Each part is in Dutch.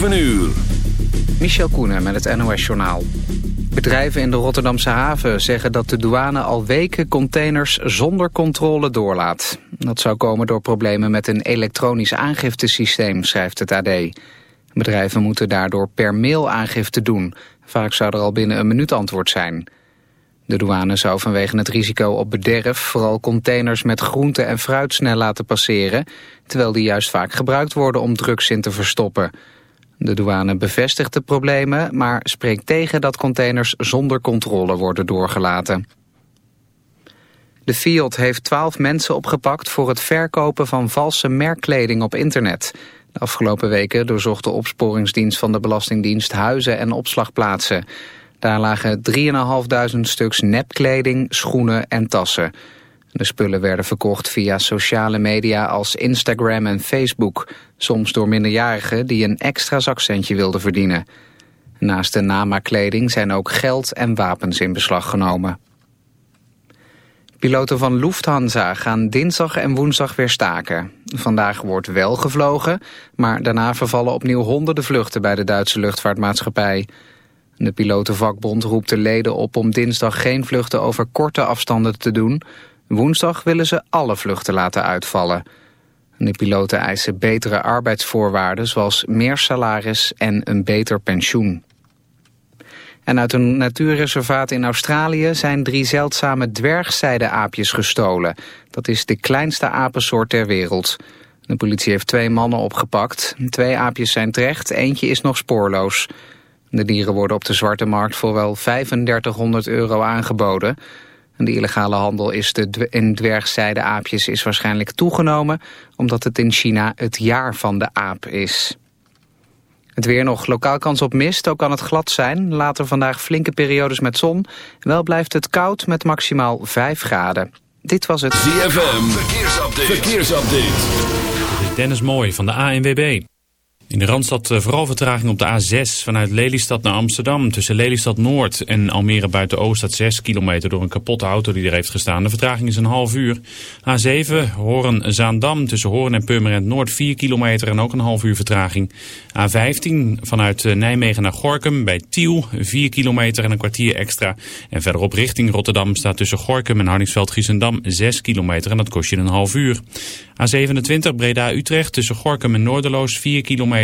7 uur. Michel Koenen met het NOS-journaal. Bedrijven in de Rotterdamse haven zeggen dat de douane al weken containers zonder controle doorlaat. Dat zou komen door problemen met een elektronisch aangiftesysteem, schrijft het AD. Bedrijven moeten daardoor per mail aangifte doen. Vaak zou er al binnen een minuut antwoord zijn. De douane zou vanwege het risico op bederf vooral containers met groente en fruit snel laten passeren, terwijl die juist vaak gebruikt worden om drugs in te verstoppen. De douane bevestigt de problemen, maar spreekt tegen dat containers zonder controle worden doorgelaten. De Fiat heeft twaalf mensen opgepakt voor het verkopen van valse merkkleding op internet. De afgelopen weken doorzocht de opsporingsdienst van de Belastingdienst huizen en opslagplaatsen. Daar lagen 3.500 stuks nepkleding, schoenen en tassen. De spullen werden verkocht via sociale media als Instagram en Facebook. Soms door minderjarigen die een extra zakcentje wilden verdienen. Naast de namaakkleding zijn ook geld en wapens in beslag genomen. Piloten van Lufthansa gaan dinsdag en woensdag weer staken. Vandaag wordt wel gevlogen, maar daarna vervallen opnieuw honderden vluchten bij de Duitse luchtvaartmaatschappij. De pilotenvakbond roept de leden op om dinsdag geen vluchten over korte afstanden te doen. Woensdag willen ze alle vluchten laten uitvallen. De piloten eisen betere arbeidsvoorwaarden zoals meer salaris en een beter pensioen. En uit een natuurreservaat in Australië zijn drie zeldzame dwergzijdeaapjes gestolen. Dat is de kleinste apensoort ter wereld. De politie heeft twee mannen opgepakt. Twee aapjes zijn terecht, eentje is nog spoorloos. De dieren worden op de zwarte markt voor wel 3500 euro aangeboden. De illegale handel is de in dwergzijdeaapjes is waarschijnlijk toegenomen... omdat het in China het jaar van de aap is. Het weer nog lokaal kans op mist, ook kan het glad zijn. Later vandaag flinke periodes met zon. Wel blijft het koud met maximaal 5 graden. Dit was het ZFM, verkeersupdate. verkeersupdate. Dennis Mooi van de ANWB. In de Randstad eh, vooral vertraging op de A6 vanuit Lelystad naar Amsterdam. Tussen Lelystad Noord en Almere Buiten-Oost staat 6 kilometer door een kapotte auto die er heeft gestaan. De vertraging is een half uur. A7 Horen-Zaandam tussen Horen en Purmerend Noord 4 kilometer en ook een half uur vertraging. A15 vanuit eh, Nijmegen naar Gorkum bij Tiel 4 kilometer en een kwartier extra. En verderop richting Rotterdam staat tussen Gorkum en Harningsveld-Giessendam 6 kilometer en dat kost je een half uur. A27 Breda-Utrecht tussen Gorkum en Noorderloos 4 kilometer.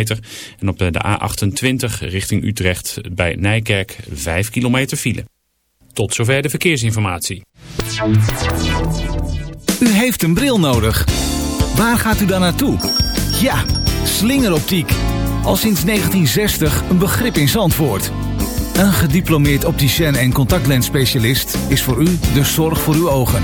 En op de A28 richting Utrecht bij Nijkerk 5 kilometer file. Tot zover de verkeersinformatie. U heeft een bril nodig. Waar gaat u dan naartoe? Ja, slingeroptiek. Al sinds 1960 een begrip in Zandvoort. Een gediplomeerd opticien en contactlensspecialist is voor u de zorg voor uw ogen.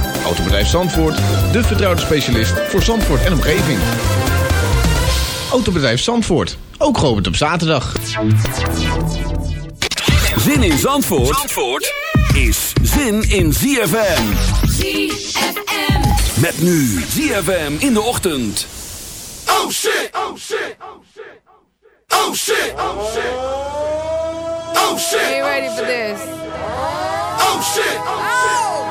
Autobedrijf Zandvoort, de vertrouwde specialist voor Zandvoort en omgeving. Autobedrijf Zandvoort, ook geopend op zaterdag. Zin in Zandvoort, Zandvoort is zin in ZFM. ZFM. Met nu ZFM in de ochtend. Oh shit, oh shit, oh shit, oh shit, oh shit, oh shit. Are you ready for this? Oh shit, oh shit. It's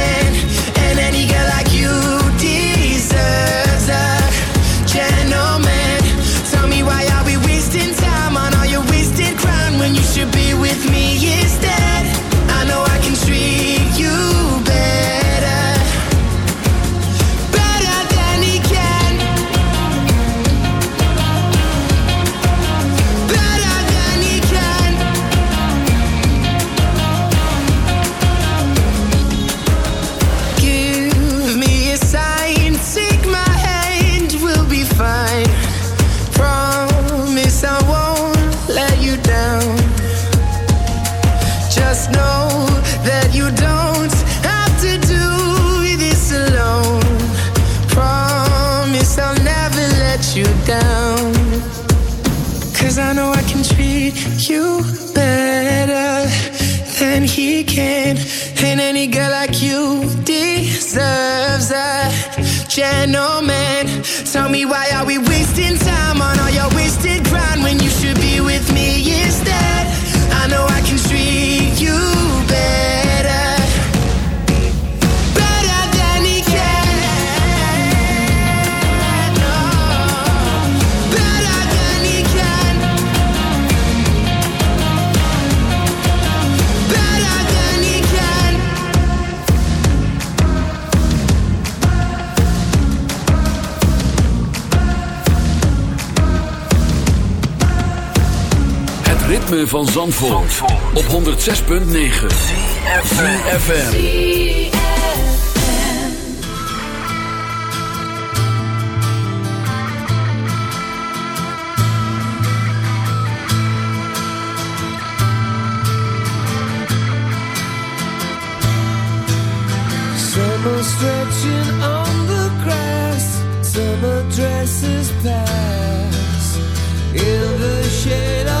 van Zandvoort, Zandvoort. op 106.9 CFFM Summer stretching on the grass Summer dresses pass In the shade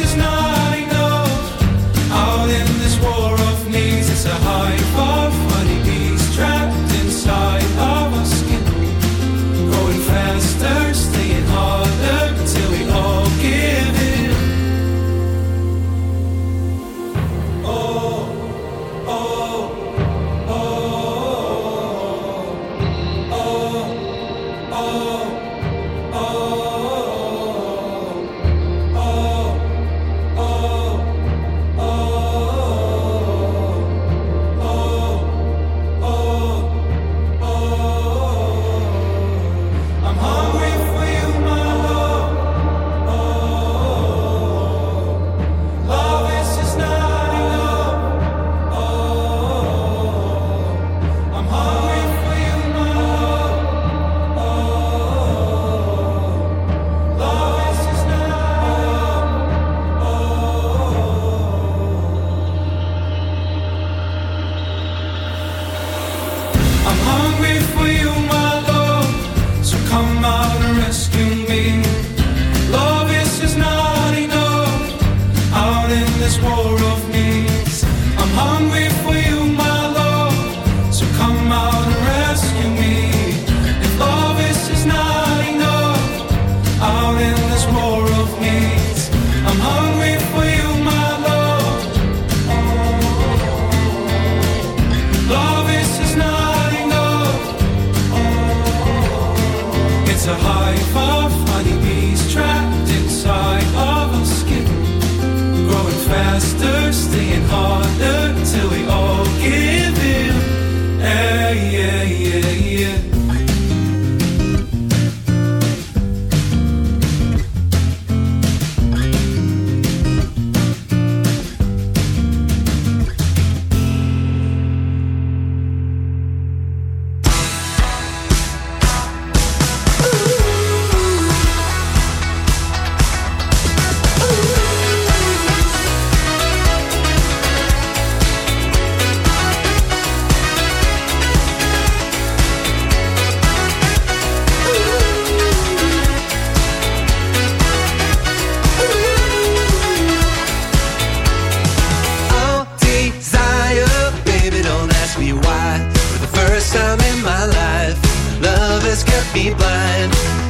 It's not be blind.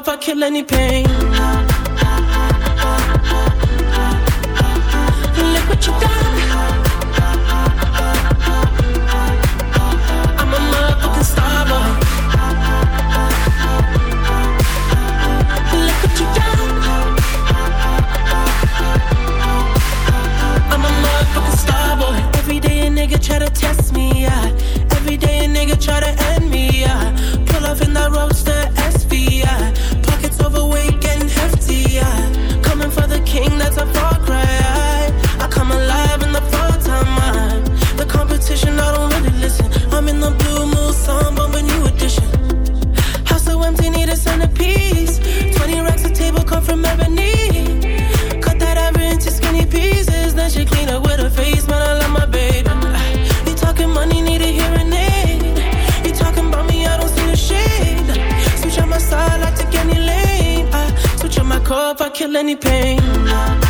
If I kill any pain. Look what you got. any pain.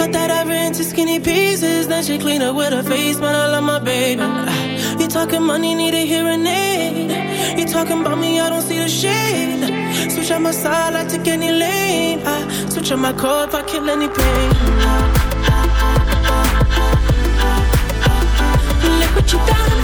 Cut that ever into skinny pieces. Then she clean up with her face, man. I love my baby. Ah, You talking money, need a hearing aid. You talking about me, I don't see the shade. Switch on my side, I take any lane. I switch on my core if I kill any pain. Ah, ah, Look what you done.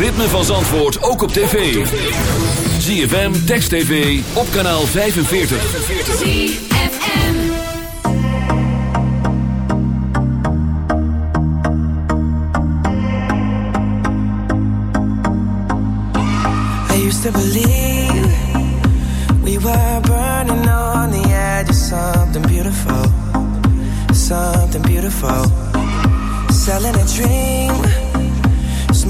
ritme van Zandvoort ook op tv. ZFM, Text TV, op kanaal 45. ZFM I used to believe We were burning on the edge of something beautiful Something beautiful Selling a dream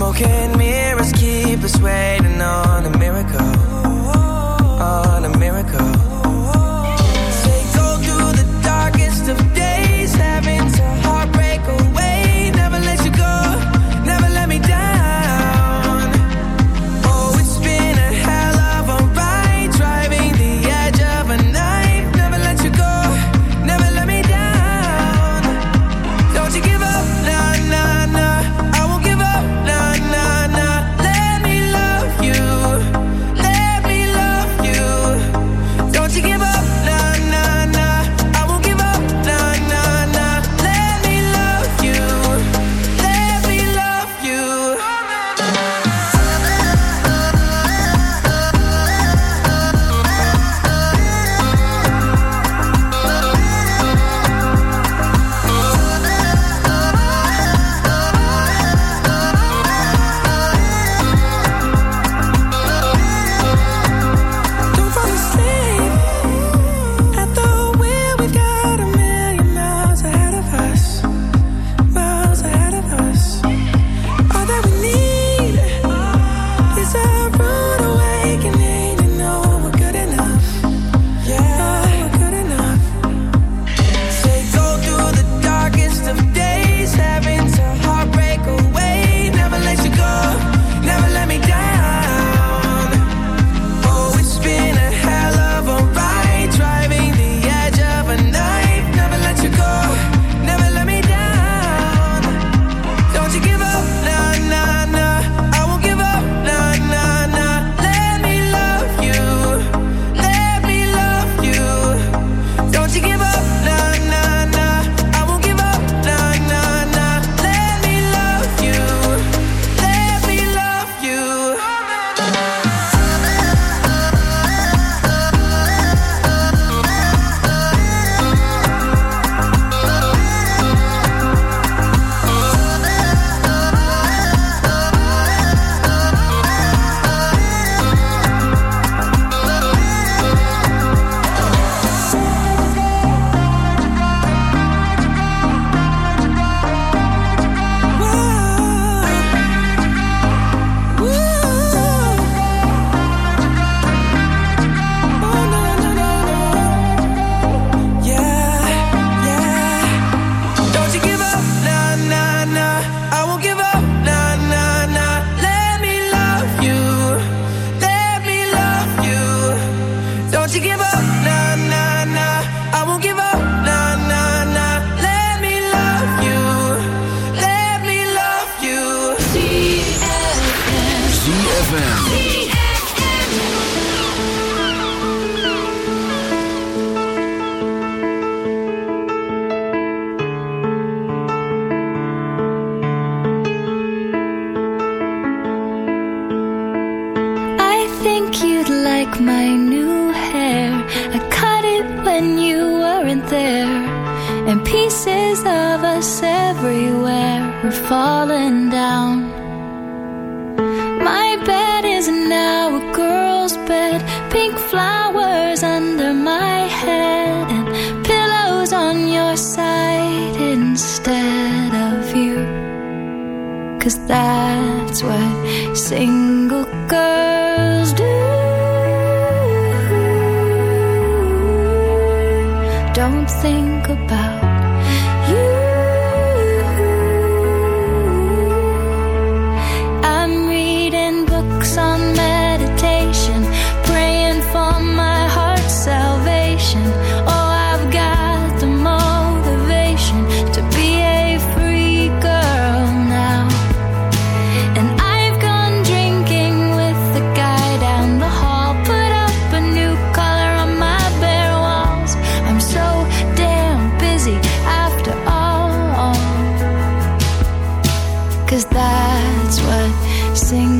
Smoke and mirrors keep us waiting on sing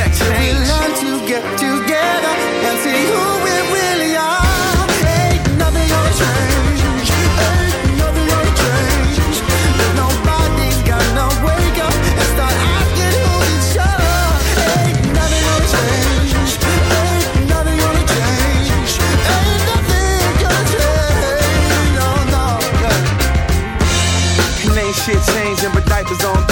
you expect We learn to get together and see who we really are. Ain't nothing gonna change. Ain't nothing gonna change. Nobody's gonna wake up and start asking who's each other. Ain't nothing gonna change. Ain't nothing gonna change. Ain't nothing gonna change. No, no. And ain't shit changing, but diapers on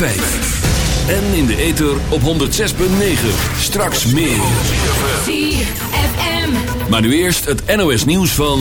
En in de ether op 106.9. Straks meer. Maar nu eerst het NOS nieuws van...